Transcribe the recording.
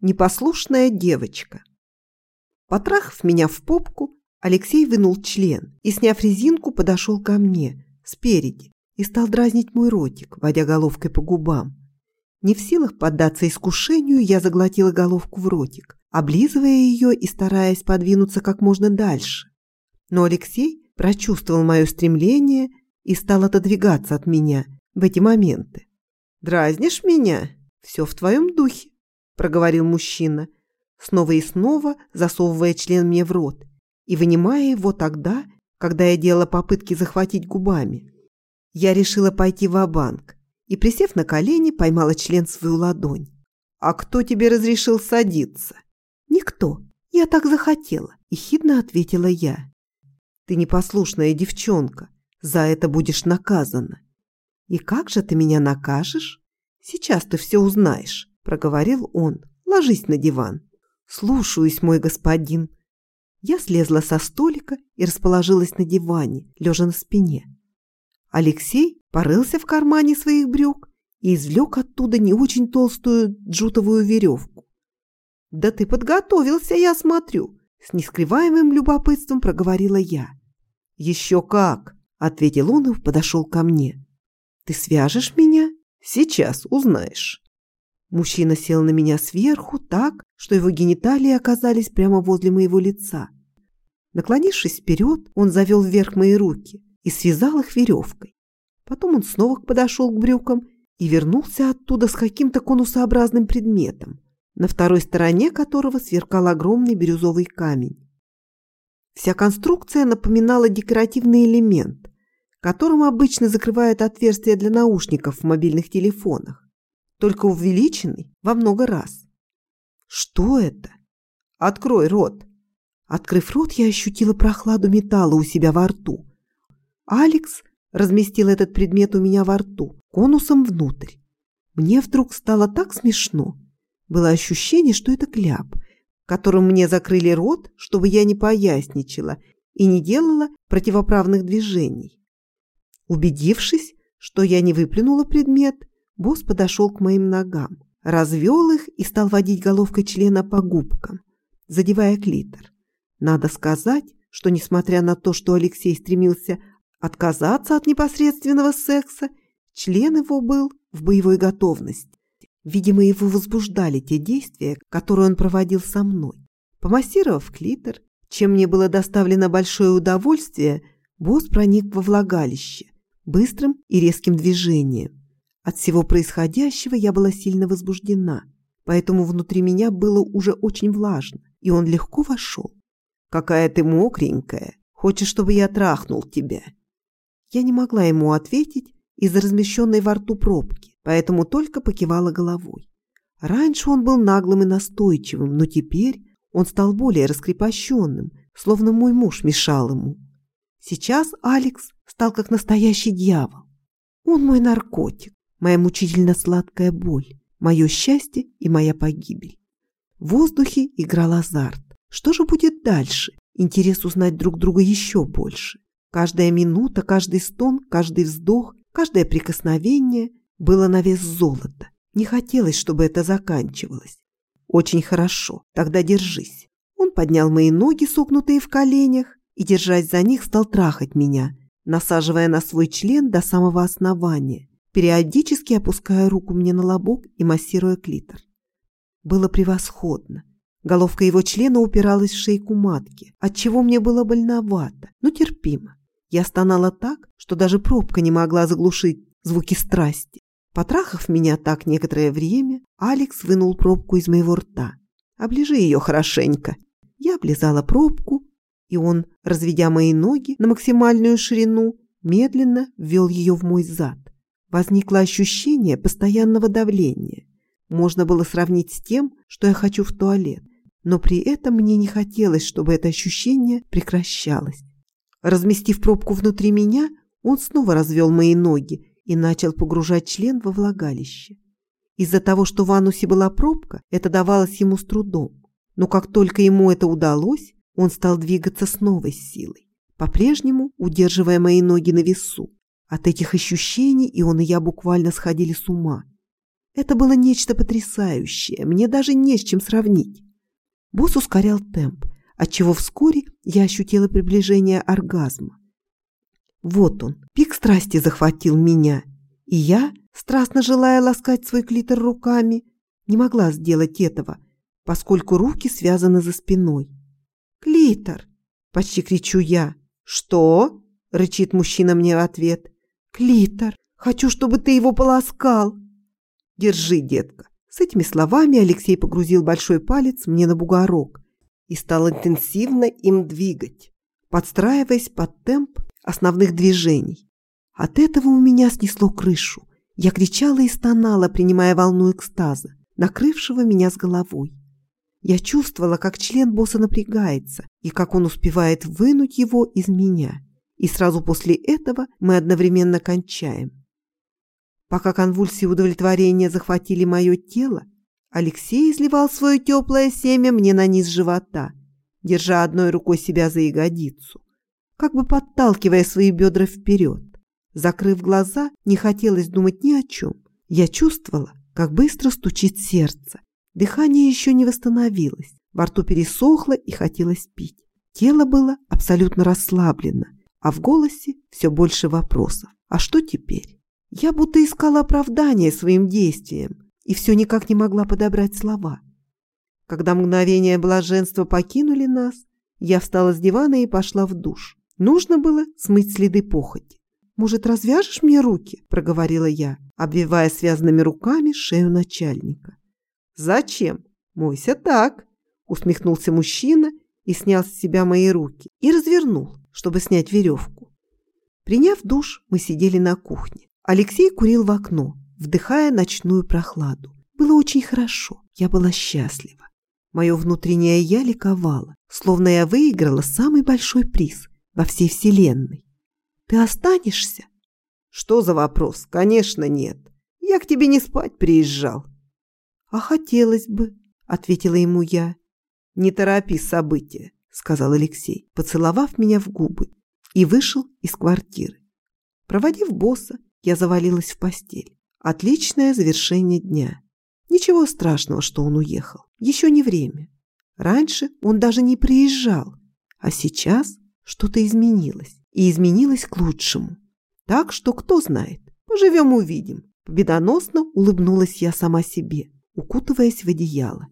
Непослушная девочка. Потрахав меня в попку, Алексей вынул член и, сняв резинку, подошел ко мне спереди и стал дразнить мой ротик, водя головкой по губам. Не в силах поддаться искушению, я заглотила головку в ротик, облизывая ее и стараясь подвинуться как можно дальше. Но Алексей прочувствовал мое стремление и стал отодвигаться от меня в эти моменты. «Дразнишь меня? Все в твоем духе», – проговорил мужчина, снова и снова засовывая член мне в рот и вынимая его тогда, когда я делала попытки захватить губами. Я решила пойти в банк и, присев на колени, поймала член в свою ладонь. «А кто тебе разрешил садиться?» «Никто. Я так захотела», – ехидно ответила я. «Ты непослушная девчонка. За это будешь наказана». «И как же ты меня накажешь?» «Сейчас ты все узнаешь», – проговорил он. «Ложись на диван». «Слушаюсь, мой господин», я слезла со столика и расположилась на диване, лежа на спине. Алексей порылся в кармане своих брюк и извлек оттуда не очень толстую джутовую веревку. «Да ты подготовился, я смотрю!» С нескрываемым любопытством проговорила я. «Еще как!» – ответил он и подошел ко мне. «Ты свяжешь меня? Сейчас узнаешь». Мужчина сел на меня сверху так, что его гениталии оказались прямо возле моего лица. Наклонившись вперед, он завел вверх мои руки и связал их веревкой. Потом он снова подошел к брюкам и вернулся оттуда с каким-то конусообразным предметом, на второй стороне которого сверкал огромный бирюзовый камень. Вся конструкция напоминала декоративный элемент, которым обычно закрывают отверстия для наушников в мобильных телефонах только увеличенный во много раз. Что это? Открой рот. Открыв рот, я ощутила прохладу металла у себя во рту. Алекс разместил этот предмет у меня во рту, конусом внутрь. Мне вдруг стало так смешно. Было ощущение, что это кляп, которым мне закрыли рот, чтобы я не поясничала и не делала противоправных движений. Убедившись, что я не выплюнула предмет, Босс подошел к моим ногам, развел их и стал водить головкой члена по губкам, задевая клитор. Надо сказать, что несмотря на то, что Алексей стремился отказаться от непосредственного секса, член его был в боевой готовности. Видимо, его возбуждали те действия, которые он проводил со мной. Помассировав клитор, чем мне было доставлено большое удовольствие, босс проник во влагалище быстрым и резким движением. От всего происходящего я была сильно возбуждена, поэтому внутри меня было уже очень влажно, и он легко вошел. «Какая ты мокренькая! Хочешь, чтобы я трахнул тебя?» Я не могла ему ответить из-за размещенной во рту пробки, поэтому только покивала головой. Раньше он был наглым и настойчивым, но теперь он стал более раскрепощенным, словно мой муж мешал ему. Сейчас Алекс стал как настоящий дьявол. Он мой наркотик моя мучительно сладкая боль, мое счастье и моя погибель. В воздухе играл азарт. Что же будет дальше? Интерес узнать друг друга еще больше. Каждая минута, каждый стон, каждый вздох, каждое прикосновение было на вес золота. Не хотелось, чтобы это заканчивалось. Очень хорошо, тогда держись. Он поднял мои ноги, согнутые в коленях, и, держась за них, стал трахать меня, насаживая на свой член до самого основания периодически опуская руку мне на лобок и массируя клитор. Было превосходно. Головка его члена упиралась в шейку матки, отчего мне было больновато, но терпимо. Я стонала так, что даже пробка не могла заглушить звуки страсти. Потрахав меня так некоторое время, Алекс вынул пробку из моего рта. «Оближи ее хорошенько». Я облизала пробку, и он, разведя мои ноги на максимальную ширину, медленно ввел ее в мой зад. Возникло ощущение постоянного давления. Можно было сравнить с тем, что я хочу в туалет, но при этом мне не хотелось, чтобы это ощущение прекращалось. Разместив пробку внутри меня, он снова развел мои ноги и начал погружать член во влагалище. Из-за того, что в анусе была пробка, это давалось ему с трудом. Но как только ему это удалось, он стал двигаться с новой силой, по-прежнему удерживая мои ноги на весу. От этих ощущений и он, и я буквально сходили с ума. Это было нечто потрясающее, мне даже не с чем сравнить. Босс ускорял темп, отчего вскоре я ощутила приближение оргазма. Вот он, пик страсти захватил меня, и я, страстно желая ласкать свой клитор руками, не могла сделать этого, поскольку руки связаны за спиной. «Клитор!» – почти кричу я. «Что?» – рычит мужчина мне в ответ. «Клитор! Хочу, чтобы ты его полоскал!» «Держи, детка!» С этими словами Алексей погрузил большой палец мне на бугорок и стал интенсивно им двигать, подстраиваясь под темп основных движений. От этого у меня снесло крышу. Я кричала и стонала, принимая волну экстаза, накрывшего меня с головой. Я чувствовала, как член босса напрягается и как он успевает вынуть его из меня. И сразу после этого мы одновременно кончаем. Пока конвульсии удовлетворения захватили мое тело, Алексей изливал свое теплое семя мне на низ живота, держа одной рукой себя за ягодицу, как бы подталкивая свои бедра вперед. Закрыв глаза, не хотелось думать ни о чем. Я чувствовала, как быстро стучит сердце. Дыхание еще не восстановилось, во рту пересохло и хотелось пить. Тело было абсолютно расслаблено, а в голосе все больше вопросов. А что теперь? Я будто искала оправдание своим действиям и все никак не могла подобрать слова. Когда мгновения блаженства покинули нас, я встала с дивана и пошла в душ. Нужно было смыть следы похоти. «Может, развяжешь мне руки?» – проговорила я, обвивая связанными руками шею начальника. «Зачем? Мойся так!» – усмехнулся мужчина и снял с себя мои руки и развернул, чтобы снять веревку. Приняв душ, мы сидели на кухне. Алексей курил в окно, вдыхая ночную прохладу. Было очень хорошо, я была счастлива. Мое внутреннее «я» ликовало, словно я выиграла самый большой приз во всей вселенной. «Ты останешься?» «Что за вопрос? Конечно, нет. Я к тебе не спать приезжал». «А хотелось бы», — ответила ему я. «Не торопи события», — сказал Алексей, поцеловав меня в губы, и вышел из квартиры. Проводив босса, я завалилась в постель. Отличное завершение дня. Ничего страшного, что он уехал. Еще не время. Раньше он даже не приезжал, а сейчас что-то изменилось. И изменилось к лучшему. Так что кто знает. Поживем увидим. Победоносно улыбнулась я сама себе, укутываясь в одеяло.